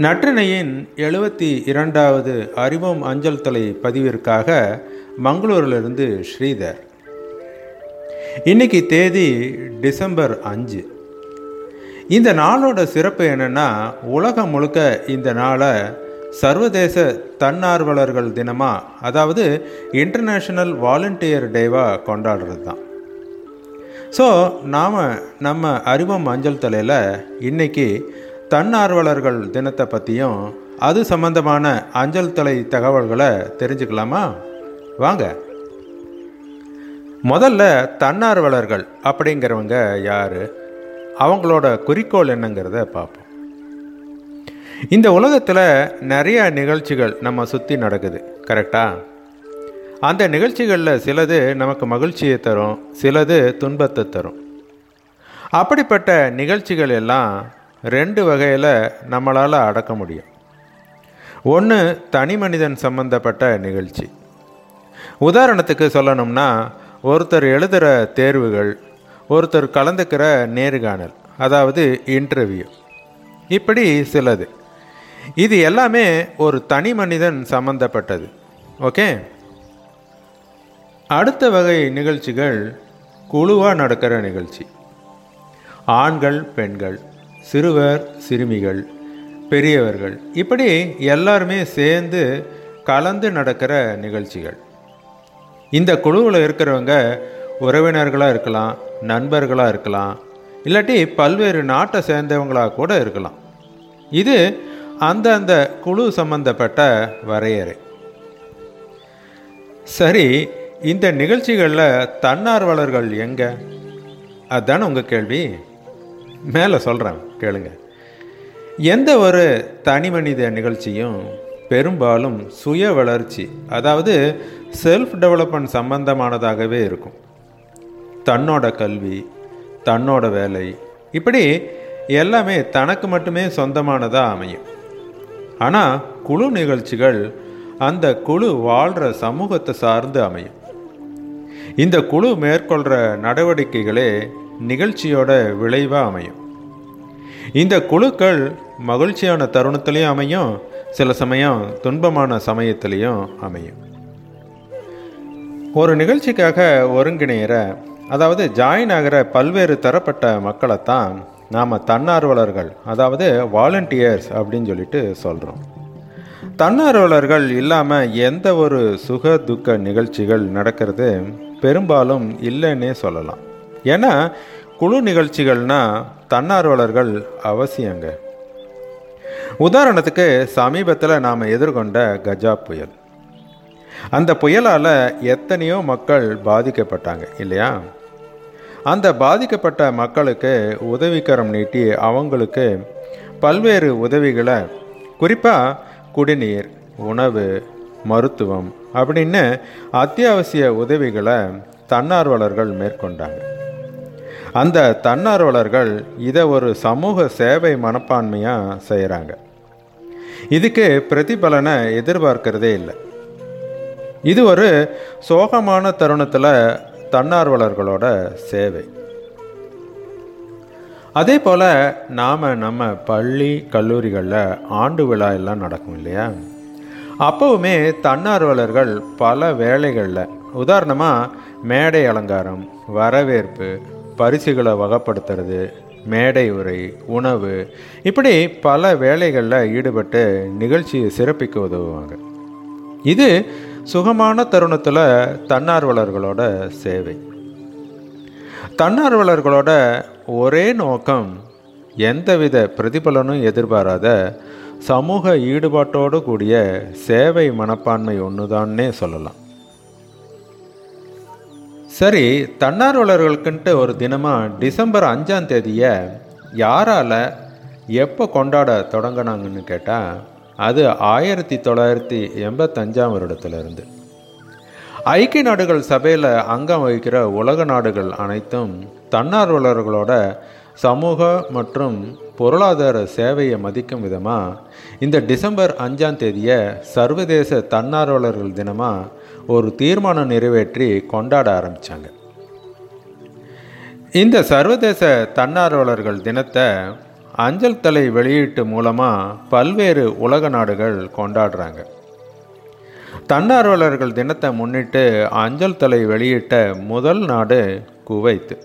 நற்றினையின் எழுபத்தி இரண்டாவது அறிவோம் அஞ்சல் தலை பதிவிற்காக மங்களூரிலிருந்து ஸ்ரீதர். இன்னைக்கு தேதி டிசம்பர் அஞ்சு. இந்த நாளோட சிறப்பு என்னென்னா உலகம் முழுக்க இந்த நாளை சர்வதேச தன்னார்வலர்கள் தினமாக அதாவது இன்டர்நேஷ்னல் வாலண்டியர் டேவாக கொண்டாடுறது தான் ஸோ நாம் நம்ம அறிவம் அஞ்சல் தலையில் இன்றைக்கி தன்னார்வலர்கள் தினத்தை பற்றியும் அது சம்பந்தமான அஞ்சல் தலை தகவல்களை தெரிஞ்சுக்கலாமா? வாங்க. முதல்ல தன்னார்வலர்கள் அப்படிங்கிறவங்க யார்? அவங்களோட குறிக்கோள் என்னங்கிறத பார்ப்போம். இந்த உலகத்தில் நிறைய நிகழ்ச்சிகள் நம்ம சுற்றி நடக்குது கரெக்டாக அந்த நிகழ்ச்சிகளில் சிலது நமக்கு மகிழ்ச்சியை தரும் சிலது துன்பத்தை தரும். அப்படிப்பட்ட நிகழ்ச்சிகள் எல்லாம் ரெண்டு வகையில் நம்மளால் அடக்க முடியும். ஒன்று தனி மனிதன் சம்பந்தப்பட்ட நிகழ்ச்சி. உதாரணத்துக்கு சொல்லணும்னா ஒருத்தர் எழுதுகிற தேர்வுகள் ஒருத்தர் கலந்துக்கிற நேர்காணல் அதாவது இன்டர்வியூ. இப்படி சிலது. இது எல்லாமே ஒரு தனி மனிதன் சம்பந்தப்பட்டது. ஓகே? அடுத்த வகை நிகழ்ச்சிகள் குழுவாக நடக்கிற நிகழ்ச்சி. ஆண்கள் பெண்கள். சிறுவர் சிறுமிகள் பெரியவர்கள். இப்படி எல்லாருமே சேர்ந்து கலந்து நடக்கிற நிகழ்ச்சிகள். இந்த குழுவில் இருக்கிறவங்க உறவினர்களாக இருக்கலாம் நண்பர்களாக இருக்கலாம் இல்லாட்டி பல்வேறு நாட்டை சேர்ந்தவங்களாக கூட இருக்கலாம். இது அந்தந்த குழு சம்பந்தப்பட்ட வரையறை. சரி இந்த நிகழ்ச்சிகளில் தன்னார்வலர்கள் எங்கே? அதுதானே உங்கள் கேள்வி. மேலே சொல்கிறேன் கேளுங்க. எந்த ஒரு தனி மனித நிகழ்ச்சியும் பெரும்பாலும் சுய வளர்ச்சி அதாவது செல்ஃப் டெவலப்மெண்ட் சம்பந்தமானதாகவே இருக்கும். தன்னோட கல்வி தன்னோட வேலை இப்படி எல்லாமே தனக்கு மட்டுமே சொந்தமானதாக அமையும். ஆனால் குழு நிகழ்ச்சிகள் அந்த குழு வாழ்கிற சமூகத்தை சார்ந்து அமையும். இந்த குழு மேற்கொள்கிற நடவடிக்கைகளே நிகழ்ச்சியோட விளைவாக அமையும். இந்த குழுக்கள் மகிழ்ச்சியான தருணத்துலேயும் அமையும் சில சமயம் துன்பமான சமயத்திலையும் அமையும். ஒரு நிகழ்ச்சிக்காக ஒருங்கிணைகிற அதாவது ஜாயின் ஆகிற பல்வேறு தரப்பட்ட மக்களைத்தான் நாம் தன்னார்வலர்கள் அதாவது வாலண்டியர்ஸ் அப்படின்னு சொல்லிட்டு சொல்கிறோம் தன்னார்வலர்கள் இல்லாமல் எந்த ஒரு சுக துக்க நிகழ்ச்சிகள் நடக்கிறது பெரும்பாலும் இல்லைன்னே சொல்லலாம். ஏன்னா குழு நிகழ்ச்சிகள்னால் தன்னார்வலர்கள் அவசியங்க. உதாரணத்துக்கு சமீபத்தில் நாம் எதிர்கொண்ட கஜா புயல். அந்த புயலால் எத்தனையோ மக்கள் பாதிக்கப்பட்டாங்க இல்லையா? அந்த பாதிக்கப்பட்ட மக்களுக்கு உதவிக்கரம் நீட்டி அவங்களுக்கு பல்வேறு உதவிகளை குறிப்பாக குடிநீர் உணவு மருத்துவம் அப்படின்னு அத்தியாவசிய உதவிகளை தன்னார்வலர்கள் மேற்கொண்டாங்க. அந்த தன்னார்வலர்கள் இதை ஒரு சமூக சேவை மனப்பான்மையாக செய்கிறாங்க இதுக்கு பிரதிபலனை எதிர்பார்க்கிறதே இல்லை. இது ஒரு சோகமான தருணத்தில் தன்னார்வலர்களோட சேவை. அதே போல் நாம் நம்ம பள்ளி கல்லூரிகளில் ஆண்டு விழா எல்லாம் நடக்கும் இல்லையா? அப்போவுமே தன்னார்வலர்கள் பல வேலைகளில் உதாரணமாக மேடை அலங்காரம் வரவேற்பு பரிசுகளை வகப்படுத்துறது மேடை உரை உணவு இப்படி பல வேலைகளில் ஈடுபட்டு நிகழ்ச்சியை சிறப்பிக்க உதவுவாங்க. இது சுகமான தருணத்தில் தன்னார்வலர்களோட சேவை. தன்னார்வலர்களோட ஒரே நோக்கம் எந்தவித பிரதிபலனும் எதிர்பாராத சமூக ஈடுபாட்டோடு கூடிய சேவை மனப்பான்மை ஒன்றுதான்னே சொல்லலாம். சரி தன்னார்வலர்களுக்குன்ட்டு ஒரு தினமாக டிசம்பர் அஞ்சாம் தேதியை யாரால் எப்போ கொண்டாட தொடங்கினாங்கன்னு கேட்டால் அது ஆயிரத்தி தொள்ளாயிரத்தி எண்பத்தஞ்சாம் வருடத்திலிருந்து. ஐக்கிய நாடுகள் சபையில் அங்கம் வகிக்கிற உலக நாடுகள் அனைத்தும் தன்னார்வலர்களோட சமூக மற்றும் பொருளாதார சேவையை மதிக்கும் விதமாக இந்த டிசம்பர் அஞ்சாம் தேதியை சர்வதேச தன்னார்வலர்கள் தினமாக ஒரு தீர்மானம் நிறைவேற்றி கொண்டாட ஆரம்பித்தாங்க இந்த சர்வதேச தன்னார்வலர்கள் தினத்தை அஞ்சல் தலை வெளியீட்டு மூலமாக பல்வேறு உலக நாடுகள் கொண்டாடுறாங்க. தன்னார்வலர்கள் தினத்தை முன்னிட்டு அஞ்சல் தலை வெளியிட்ட முதல் நாடு குவைத்து.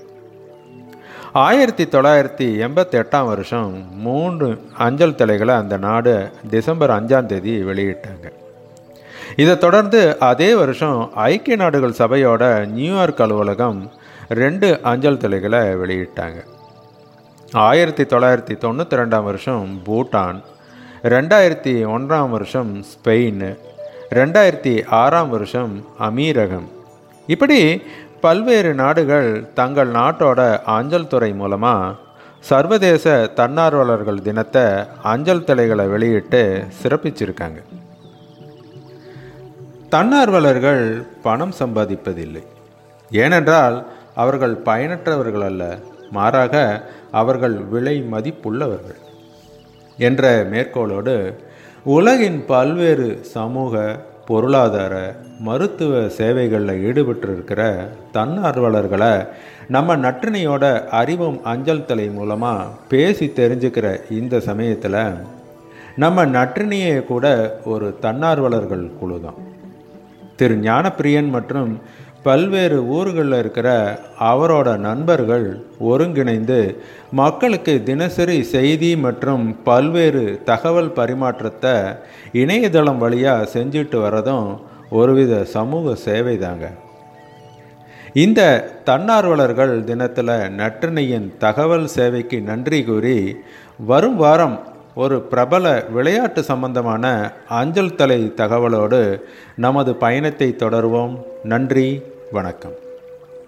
ஆயிரத்தி தொள்ளாயிரத்தி எண்பத்தி எட்டாம் வருஷம் மூன்று அஞ்சல் தலைகளை அந்த நாடு டிசம்பர் அஞ்சாம் தேதி வெளியிட்டாங்க. இதை தொடர்ந்து அதே வருஷம் ஐக்கிய நாடுகள் சபையோட நியூயார்க் அலுவலகம் ரெண்டு அஞ்சல் தலைகளை வெளியிட்டாங்க. ஆயிரத்தி தொள்ளாயிரத்தி தொண்ணூற்றி ரெண்டாம் வருஷம் பூட்டான் ரெண்டாயிரத்தி ஒன்றாம் வருஷம் ஸ்பெயின் ரெண்டாயிரத்தி ஆறாம் வருஷம் அமீரகம். இப்படி பல்வேறு நாடுகள் தங்கள் நாட்டோட அஞ்சல் துறை மூலமாக சர்வதேச தன்னார்வலர்கள் தினத்தை அஞ்சல் தலைகளை வெளியிட்டு சிறப்பிச்சிருக்காங்க. தன்னார்வலர்கள் பணம் சம்பாதிப்பதில்லை. ஏனென்றால் அவர்கள் பயனற்றவர்கள் அல்ல மாறாக அவர்கள் விலை மதிப்புள்ளவர்கள் என்ற மேற்கோளோடு உலகின் பல்வேறு சமூக பொருளாதார மருத்துவ சேவைகளில் ஈடுபட்டிருக்கிற தன்னார்வலர்களை நம்ம நற்றினையோட அறிவும் அஞ்சல் தலை மூலமாக பேசி தெரிஞ்சுக்கிற இந்த சமயத்தில் நம்ம நற்றினியை கூட ஒரு தன்னார்வலர்கள் குழு தான் திரு ஞானப்பிரியன் மற்றும் பல்வேறு ஊர்களில் இருக்கிற அவரோட நண்பர்கள் ஒருங்கிணைந்து மக்களுக்கு தினசரி செய்தி மற்றும் பல்வேறு தகவல் பரிமாற்றத்தை இணையதளம் வழியாக செஞ்சுட்டு வரதும் ஒருவித சமூக சேவை தாங்க இந்த தன்னார்வலர்கள் தினத்தில் நற்றினையின் தகவல் சேவைக்கு நன்றி கூறி வரும் வாரம் ஒரு பிரபல விளையாட்டு சம்பந்தமான அஞ்சல் தலை தகவலோடு நமது பயணத்தை தொடர்வோம். நன்றி. வணக்கம்.